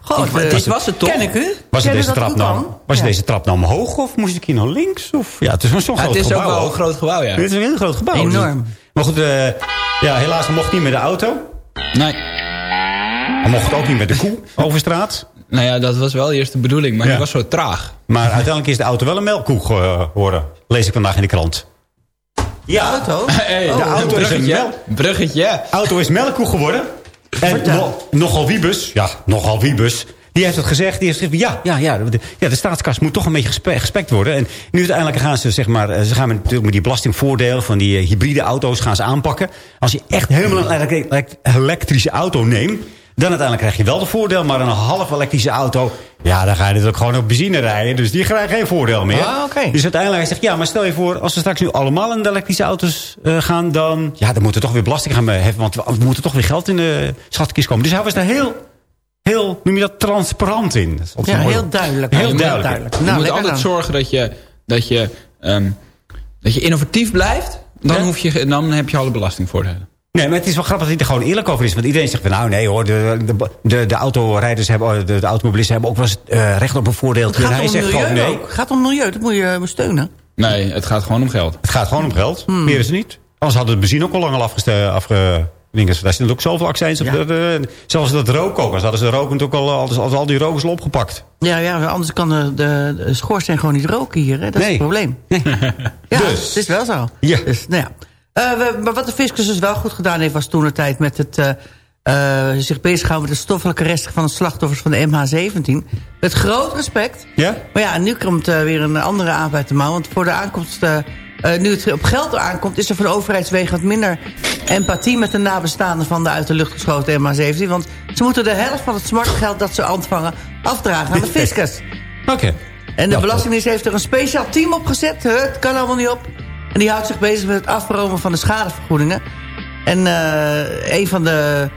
God, eh, dit was het toch? Ken ik u? Was, het deze trap nou, was Ja. deze trap nou omhoog of moest ik hier naar links? Of, ja, het is zo'n Ja, groot het is gebouw. ook wel een groot gebouw, ja. Dit is een heel groot gebouw. Enorm. Dus- maar goed, eh, ja, helaas mocht niet met de auto. Nee. Hij mocht ook niet met de koe over straat. Nou ja, dat was wel eerst de bedoeling, maar Ja. die was zo traag. Maar uiteindelijk is de auto wel een melkkoe geworden. Lees ik vandaag in de krant. Ja, Auto? Hey, de auto is een. Bruggetje. auto is melkkoe geworden. En no- nogal Wiebus, ja, nogal Wiebus... Die heeft het gezegd, die heeft gezegd, ja, ja, ja, de, ja, de staatskast moet toch een beetje gespe- gespekt worden. En nu uiteindelijk gaan ze, zeg maar, eh, ze gaan met, natuurlijk met die belastingvoordeel van die eh, hybride auto's gaan ze aanpakken. Als je echt helemaal een elek- elek- elektrische auto neemt, dan uiteindelijk krijg je wel de voordeel. Maar een half elektrische auto, ja, dan ga je natuurlijk gewoon op benzine rijden. Dus die krijgen geen voordeel meer. Ah, oké. Dus uiteindelijk hij zegt, ja, maar stel je voor, als we straks nu allemaal in de elektrische auto's eh, gaan, dan, ja, dan moeten we toch weer belasting gaan eh, heffen. Want we, we moeten toch weer geld in de schatkist komen. Dus hij was daar heel, heel, noem je dat, transparant in. Dat Ja, heel duidelijk. Heel Heel duidelijk. duidelijk. Je Nou, moet altijd dan. zorgen dat je, dat je, ehm, dat je innovatief blijft. Dan, Ja. hoef je, dan heb je alle belastingvoordelen. Nee, maar het is wel grappig dat hij er gewoon eerlijk over is. Want iedereen zegt van nou nee hoor, de, de, de, de autorijders hebben, de, de automobilisten hebben ook wel eens eh, recht op een voordeel. Het gaat hij om zegt milieu gewoon nee. ook. Het gaat om milieu, dat moet je eh, steunen. Nee, het gaat gewoon om geld. Het gaat gewoon om geld. Hmm. Meer is het niet. Anders hadden de benzine ook al lang al afge... Dingen. Daar zitten ook zoveel accijns op. Ja. De, de- zelfs dat rook ook. Anders hadden ze de rook natuurlijk al, al, al, al die rokers al opgepakt. Ja, ja, anders kan de, de, de schoorsteen gewoon niet roken hier. Hè? Dat is het probleem. Ja, Dus. het is wel zo. Ja. Dus, nou ja. Eh, we- maar wat de fiscus dus wel goed gedaan heeft... was toen de tijd met het eh, eh, zich bezighouden... met de stoffelijke resten van de slachtoffers van de MH17. Met groot respect. Ja? Maar ja, nu komt weer een andere aap uit de mouw. Want voor de aankomst... nu het op geld aankomt... is er van overheidswegen wat minder empathie... met de nabestaanden van de uit de lucht geschoten MH17. Want ze moeten de helft van het smartgeld dat ze ontvangen... afdragen aan de fiscus. Oké. En de Belastingdienst heeft er een speciaal team op gezet. Huh, Het kan allemaal niet op. En die houdt zich bezig met het afromen van de schadevergoedingen. En eh, een van de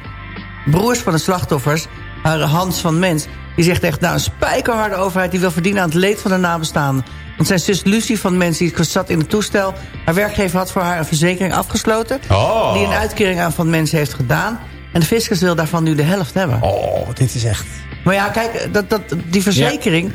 broers van de slachtoffers, Hans van Mens... die zegt echt, nou, een spijkerharde overheid... die wil verdienen aan het leed van de nabestaanden. Want zijn zus Lucie van Mens, die zat in het toestel... haar werkgever had voor haar een verzekering afgesloten... Oh. die een uitkering aan van Mens heeft gedaan. En de fiscus wil daarvan nu de helft hebben. Oh, dit is echt... Maar ja, kijk, dat, dat, die verzekering...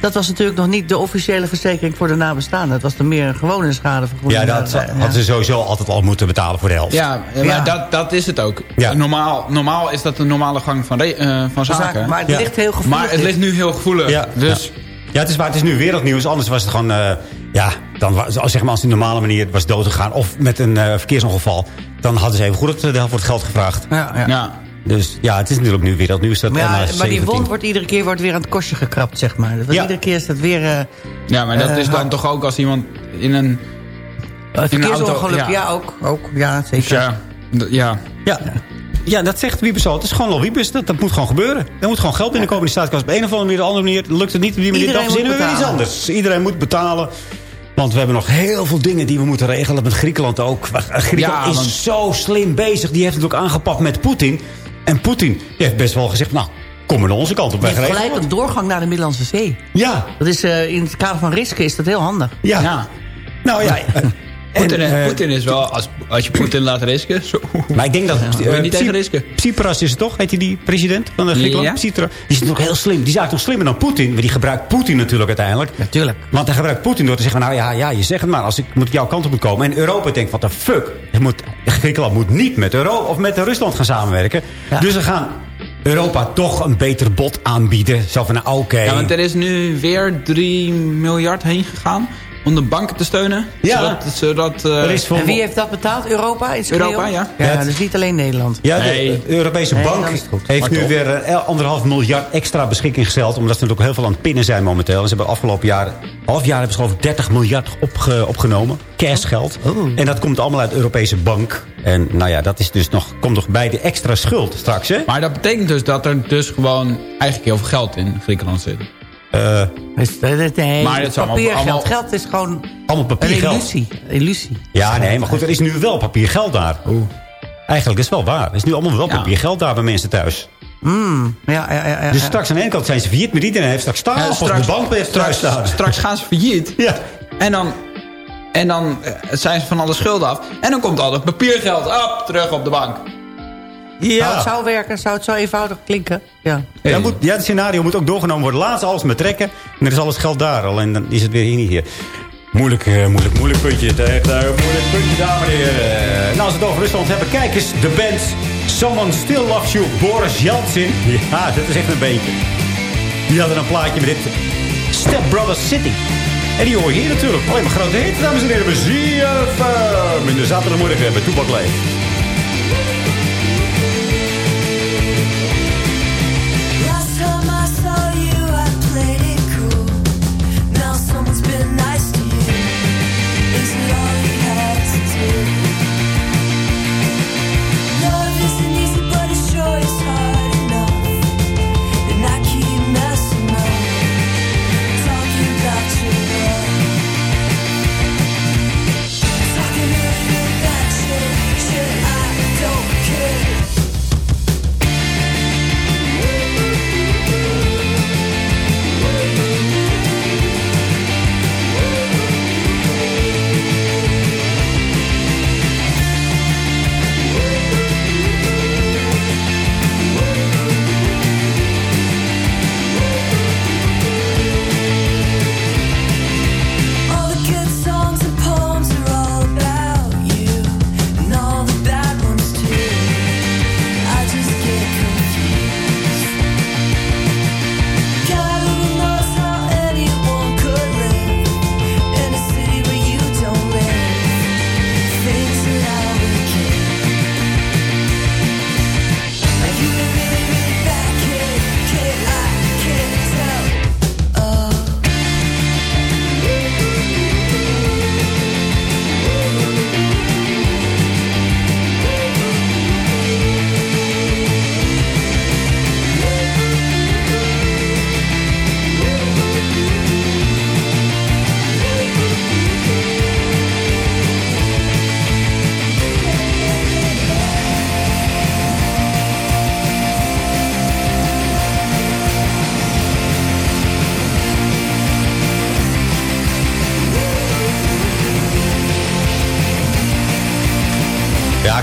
dat was natuurlijk nog niet de officiële verzekering voor de nabestaanden. Het was dan meer een gewone schadevergoeding. Ja, dat Ja. hadden ze sowieso altijd al moeten betalen voor de helft. Ja, maar Ja. Dat, dat is het ook. Ja. Normaal, normaal is dat de normale gang van, eh, van zaken. Maar het Ja. ligt heel gevoelig. Maar het ligt nu heel gevoelig. Ja, Dus ja. Ja, het is waar. Het is nu wereldnieuws. Anders was het gewoon... eh, ja, dan was, als zeg maar als het op normale manier was doodgegaan... of met een eh, verkeersongeval... dan hadden ze even goed het, de helft voor het geld gevraagd. Ja, ja. ja. Dus ja, het is natuurlijk nu wereldnieuws. Dat Maar, ja, MH17. maar die wond wordt iedere keer wordt weer aan het kostje gekrapt, zeg maar. Want Ja. Iedere keer is dat weer... eh ja, maar dat Eh, is dan hard. toch ook als iemand in een... verkeersongeluk. auto, ja. ja. ook, ook. Ja, zeker. Ja, ja. Ja. ja, dat zegt Wiebes al. Het is gewoon Wiebes. Dat, dat moet gewoon gebeuren. Er moet gewoon geld binnenkomen in de staatskas. Op een of andere manier, de andere manier lukt het niet. Op die manier, Iedereen dan verzinnen we weer iets anders. Iedereen moet betalen. Want we hebben nog heel veel dingen die we moeten regelen. Met Griekenland ook. Griekenland Ja, is want- zo slim bezig. Die heeft het ook aangepakt met Poetin. En Poetin die heeft best wel gezegd... Nou, kom maar naar onze kant op. Wij regelen gelijk een doorgang naar de Middellandse Zee. Ja, Dat is eh, in het kader van risken is dat heel handig. ja. ja. Nou ja. Poetin, en, eh, Poetin is wel, als, als je Poetin laat risken... Zo. Maar ik denk dat... Wil je eh, niet Tsi- tegen risken? Tsipras is het toch? Heet hij die president van de Griekenland? Ja. Tsipras. Die is nog heel slim. Die is eigenlijk nog slimmer dan Poetin. Maar die gebruikt Poetin natuurlijk uiteindelijk. Natuurlijk. Want hij gebruikt Poetin door te zeggen... nou ja, ja je zegt het maar. Als ik moet jouw kant op moet komen. En Europa denkt, wat de fuck. Moet, Griekenland moet niet met, Euro of met Rusland gaan samenwerken. Ja. Dus ze gaan Europa toch een beter bod aanbieden. Zo van, nou oké. Ja, want er is nu weer 3 miljard heen gegaan om de banken te steunen. Ja. Zodat, zodat eh, Er is voor- En wie heeft dat betaald? Europa? In zijn Europa, ja. Ja, Ja, dus niet alleen Nederland. Ja, de, Nee. de Europese Nee, bank is heeft Maar nu toch. weer eh, anderhalf miljard extra beschikking gesteld. Omdat ze natuurlijk heel veel aan het pinnen zijn momenteel. En ze hebben afgelopen jaar, half jaar hebben ze geloof ik 30 miljard opge, opgenomen. Cashgeld. Oh. En dat komt allemaal uit de Europese bank. En nou ja, dat is dus nog, komt nog bij de extra schuld straks. Hè? Maar dat betekent dus dat er dus gewoon eigenlijk heel veel geld in Griekenland zit. Dus, dat- nee, Maar het is allemaal- papiergeld. allemaal- Geld is gewoon allemaal een papiergeld. illusie. illusie. Ja, nee, maar goed, er is nu wel papiergeld daar. Eigenlijk, dat is wel waar. Er is nu allemaal wel Ja. papiergeld daar bij mensen thuis. Mm, ja, ja, ja, ja, Dus straks aan de ene kant zijn ze failliet, maar iedereen heeft straks stapels straks, de bank heeft thuis straks, staan. straks gaan ze failliet. Ja. En dan, en dan eh, zijn ze van alle schulden af. En dan komt al het papiergeld op, terug op de bank. Zou het zou werken? Zou het zo eenvoudig klinken? Ja. Ja, moet, ja, het scenario moet ook doorgenomen worden. Laat ze alles maar trekken. En dan is alles geld daar. Alleen dan is het weer hier niet hier. Moeilijk, eh, moeilijk, moeilijk puntje. Het is Echt een moeilijk puntje, dames en heren. Nou, als we het over Rusland hebben. Kijk eens, de band Someone Still Loves You, Boris Yeltsin. Ja, dat is echt een beentje. Die hadden een plaatje met dit Step Brothers City. En die hoor je hier natuurlijk. Alleen maar grote hits, dames en heren. We zien in de zaterdagmorgen bij Toepak Leef.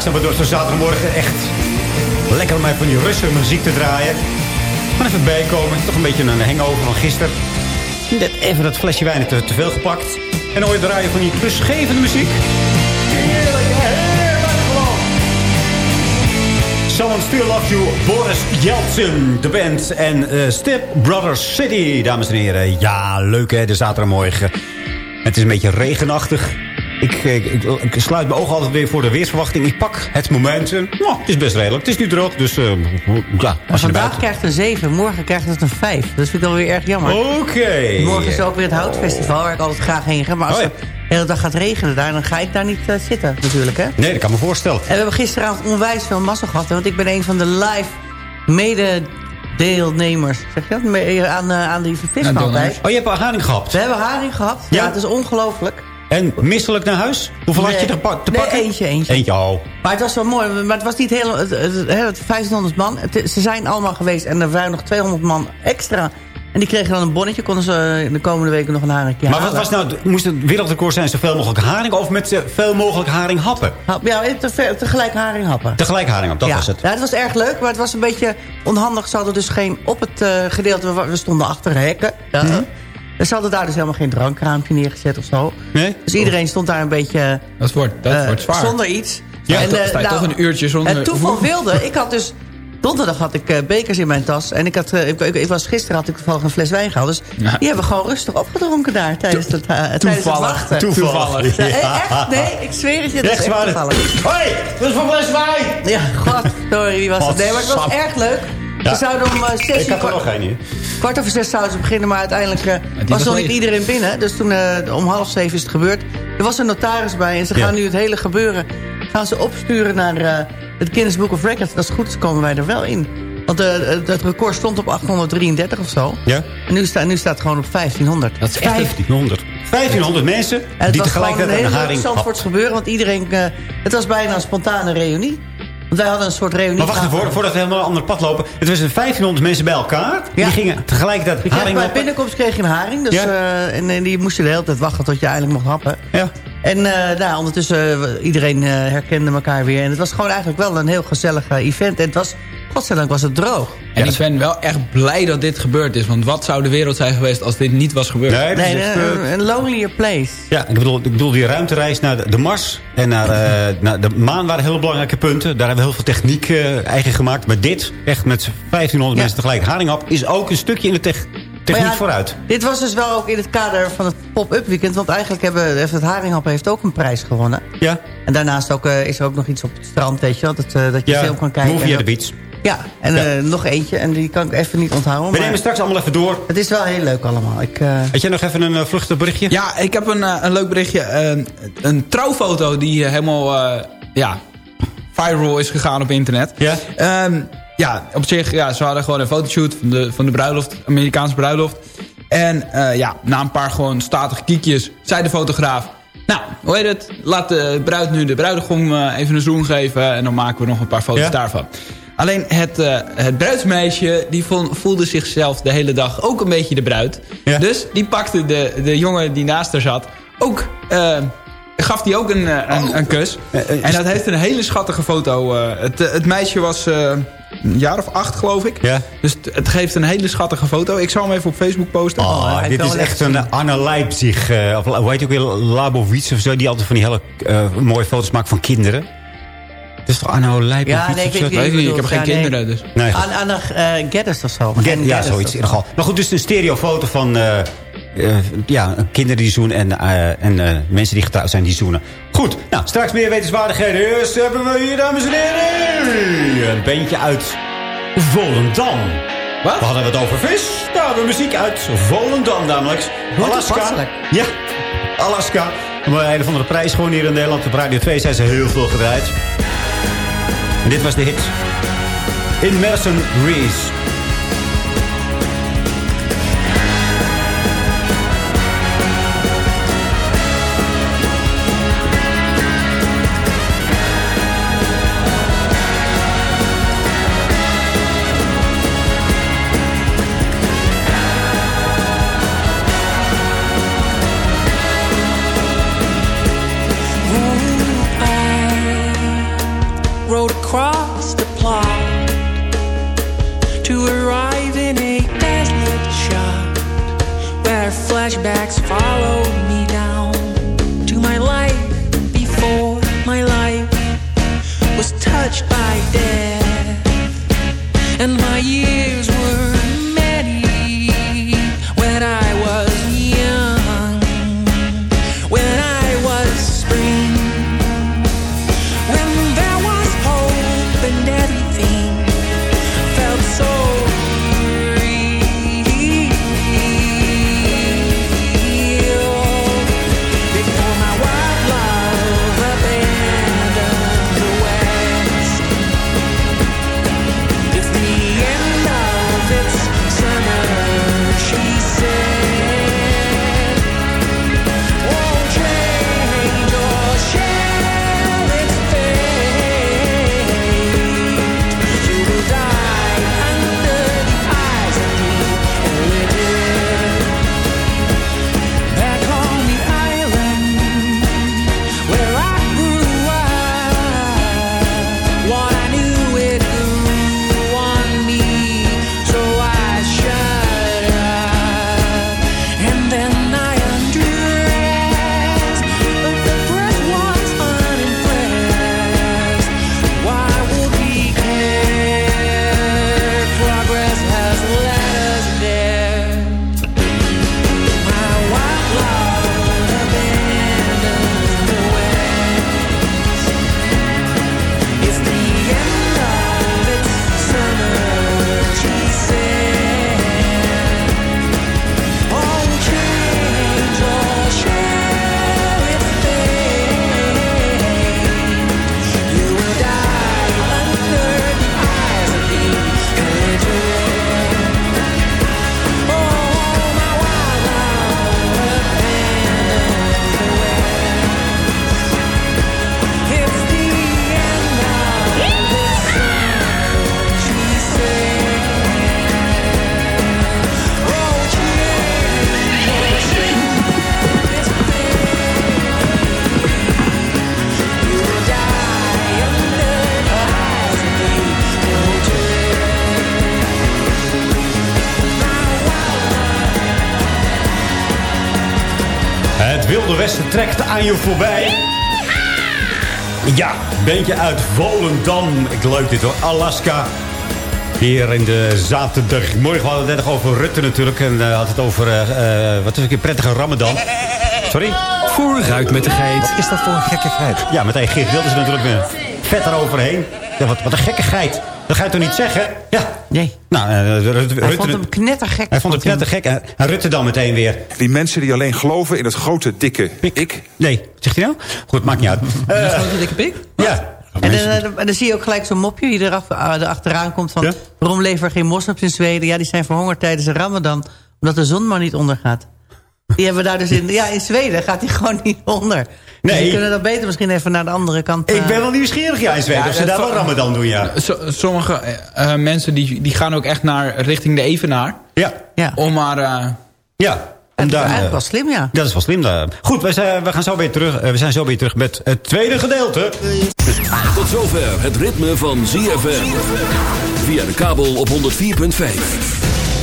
Snap het door zo'n zaterdagmorgen echt lekker om even van die rustige muziek te draaien. Even bijkomen. Toch een beetje een hangover van gisteren. Net even dat flesje wijn te, te veel gepakt. En je draaien van die rustgevende muziek. Heerlijk, heerlijk. Someone Still Loves You, Boris Yeltsin, de band. En eh, Step Brothers City, dames en heren. Ja, leuk hè, de zaterdagmorgen. Het is een beetje regenachtig. Ik, ik, ik, ik sluit mijn ogen altijd weer voor de weersverwachting. Ik pak het moment. en, nou, het is best redelijk. Het is nu droog, dus eh, ja, als je Vandaag krijgt het een 7, morgen krijgt het een 5. Dat vind ik wel weer erg jammer. Oké. Morgen is ook weer het houtfestival, waar ik altijd graag heen ga. Maar als Oh ja. het de hele dag gaat regenen daar, dan ga ik daar niet eh, zitten natuurlijk. Hè? Nee, dat kan me voorstellen. En we hebben gisteravond onwijs veel massa gehad. hè, Want ik ben een van de live mededeelnemers. Zeg je dat? Me- Aan, eh, aan die vismaaltijd. Oh, je hebt haring gehad. We hebben haring gehad. Ja, Ja? het is ongelooflijk. En misselijk naar huis? Hoeveel had je te, pa- te Nee, pakken? eentje, eentje. Eentje, oh. Maar het was wel mooi. Maar het was niet heel... Het, het, het, het 1500 man. Het- ze zijn allemaal geweest. En er waren nog 200 man extra. En die kregen dan een bonnetje. Konden ze in de komende weken nog een haringje Maar wat was nou, moest het wereldrecord zijn zoveel mogelijk haring... of met zoveel mogelijk haring happen? Hap- Ja, te- tegelijk haring happen. Tegelijk haring happen, dat ja. was het. Ja, het was erg leuk, maar het was een beetje onhandig. Ze hadden dus geen... Op het eh, gedeelte, waar we stonden achter hekken. Ja. Mhm. Ze hadden daar dus helemaal geen drankraampje neergezet of zo. Nee? Dus iedereen stond daar een beetje... Dat wordt, dat eh, wordt zwaar. Zonder iets. Ja, En, eh, nou, toch een uurtje zonder... Het toeval wilde, ik had dus... Donderdag had ik eh, bekers in mijn tas. En ik, had, eh, ik, ik, ik was, gisteren had ik toevallig een fles wijn gehad. Dus Ja. die hebben we gewoon rustig opgedronken daar. Tijdens het, tijdens het Toevallig. wachten. Toevallig. Ja, echt? Nee, ik zweer het je. Dat is Echt toevallig. Hoi, dat is van fles wijn! Ja, god, sorry, wie was het? Nee, maar het was erg leuk. Ja. We zouden om eh, zes Ik uur... had er nog geen hier. Kwart over zes zouden ze beginnen, maar uiteindelijk eh, was was nog niet iedereen binnen. Dus toen eh, om half zeven is het gebeurd. Er was een notaris bij en ze Ja. gaan nu het hele gebeuren... gaan ze opsturen naar eh, het Guinness Book of Records. Dat is goed, dus komen wij er wel in. Want eh, het- het record stond op 833 of zo. Ja? En nu, staat nu staat het gewoon op 1500. Dat is echt een- 1500. 1500 mensen En het die was gewoon een tegelijkertijd heel een leuk haring Zandvoorts happen. gebeuren. Want iedereen... eh, het was bijna een spontane reunie. Want wij hadden een soort reunie. Maar wacht even, voor- voordat we helemaal een ander pad lopen. Het was 1500 mensen bij elkaar. Ja. Die gingen tegelijkertijd haring bij binnenkomst kreeg je een haring. Dus, Ja. eh, en, en die moest je de hele tijd wachten tot je eindelijk mocht happen. Ja. En eh nou, ondertussen, uh, iedereen eh, herkende elkaar weer. En het was gewoon eigenlijk wel een heel gezellig eh, event. En het was, godzijdank was het droog. En ik ben wel echt blij dat dit gebeurd is. Want wat zou de wereld zijn geweest als dit niet was gebeurd? Nee, echt, een, eh, een lonelier place. Ja, ik bedoel, ik bedoel die ruimtereis naar de, Mars en naar, eh, naar de maan waren heel belangrijke punten. Daar hebben we heel veel techniek eh, eigen gemaakt. Maar dit, echt met 1500 Ja. mensen tegelijk haringhap, is ook een stukje in de tech- techniek ja, vooruit. Dit was dus wel ook in het kader van het pop-up weekend. Want eigenlijk hebben, heeft het Haringhappen heeft ook een prijs gewonnen. Ja, En daarnaast ook, eh, is er ook nog iets op het strand, weet je wel. Dat, eh, dat je ja film kan kijken. Movie at the dat- Beach. Ja, en eh, nog eentje. En die kan ik even niet onthouden. We maar nemen straks allemaal even door. Het is wel heel leuk allemaal. Ik, eh, Had jij nog even een uh, vluchtig berichtje? Ja, ik heb een, een leuk berichtje. Een, een trouwfoto die helemaal eh, ja, viral is gegaan op internet. Ja? Ehm, ja, op zich, ja, ze hadden gewoon een fotoshoot van de, van de bruiloft, Amerikaanse bruiloft. En eh, ja, na een paar gewoon statige kiekjes, zei de fotograaf... Nou, hoe heet het? Laat de bruid nu de bruidegom eh, even een zoen geven... en dan maken we nog een paar foto's Ja? daarvan. Alleen het, eh, het bruidsmeisje die vo- voelde zichzelf de hele dag ook een beetje de bruid. Ja. Dus die pakte de, de jongen die naast haar zat ook... gaf die ook een, een, een kus. En dat heeft een hele schattige foto. het, het meisje was een jaar of acht, geloof ik. Ja. Dus het, het geeft een hele schattige foto. Ik zal hem even op Facebook posten. Oh, ik dit is echt een uh, Anne Leipzig, eh, of hoe heet ook weer, Labowitz of zo... die altijd van die hele eh, mooie foto's maakt van kinderen. Het is toch Anno Leipzig? Ja, nee, ik weet weet heb geen Ja, nee. kinderen. Dus. Nee, goed. Aan, aan de uh, Geddes of zo. Get- ja, zoiets of in ieder geval. Maar goed, dus een stereofoto van eh, eh, ja, kinderen die zoenen en, eh, en eh, mensen die getrouwd zijn die zoenen. Goed, nou, straks meer wetenswaardigheden. Eerst hebben we hier, dames en heren, een bandje uit Volendam. Wat? We hadden het over vis. Nou, we hebben muziek uit Volendam namelijk. Alaska. Ja, Alaska. Maar een van de prijs gewoon hier in Nederland. Op Radio 2 zijn ze heel veel gedraaid. En dit was de hit. In Madison Reese. Aan je voorbij. Ja, bandje uit Volendam. Ik leuk dit hoor. Alaska. Hier in de zaterdagmorgen. We hadden het net nog over Rutte natuurlijk. En uh, had het over, uh, wat is een prettige ramadan. Sorry? Vooruit met de geit. Wat is dat voor een gekkigheid? Ja, meteen Geert wilde ze natuurlijk weer vet eroverheen. Ja, wat, wat een gekkigheid. Dat ga je toch niet zeggen? Ja. Nee. Nou, uh, Rutte, hij vond hem knettergek. Hij vond hem knettergek. En, en Rutte dan meteen weer. Die mensen die alleen geloven in het grote, dikke pik. ik. Nee, zegt hij nou? Goed, maakt niet uit. Uh, grote, dikke pik? Ja. En dan, dan, zie je ook gelijk zo'n mopje die eraf, erachteraan komt van... Ja? waarom leven er geen moslims in Zweden? Ja, die zijn verhongerd tijdens de ramadan. Omdat de zon maar niet ondergaat. Die hebben we daar dus in... Ja, in Zweden gaat die gewoon niet onder. Nee. Dus die kunnen dat beter misschien even naar de andere kant... Uh... Ik ben wel nieuwsgierig, ja, in Zweden. Ja, of ze daar wel ramadan doen, ja. Sommige uh, mensen die, die gaan ook echt naar richting de Evenaar. Ja. ja. Om maar... Uh... ja. Dat is eigenlijk wel slim, ja. Dat is wel slim. Goed, we zijn, we gaan zo weer terug, we zijn zo weer terug met het tweede gedeelte. Tot zover het ritme van ZFM. Via de kabel op 104.5.